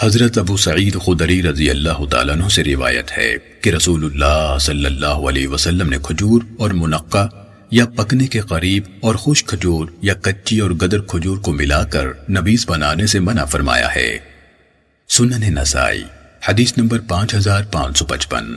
حضرت ابو سعید خدری رضی اللہ تعالیٰ عنہ سے روایت ہے کہ رسول اللہ صلی اللہ علیہ وسلم نے کھجور اور منقع یا پکنے کے قریب اور خوش کھجور یا کچی اور گدر کھجور کو ملا کر نبیز بنانے سے منع فرمایا ہے۔ سنن نسائی، حدیث نمبر پانچ ہزار پانچ سو پچپن۔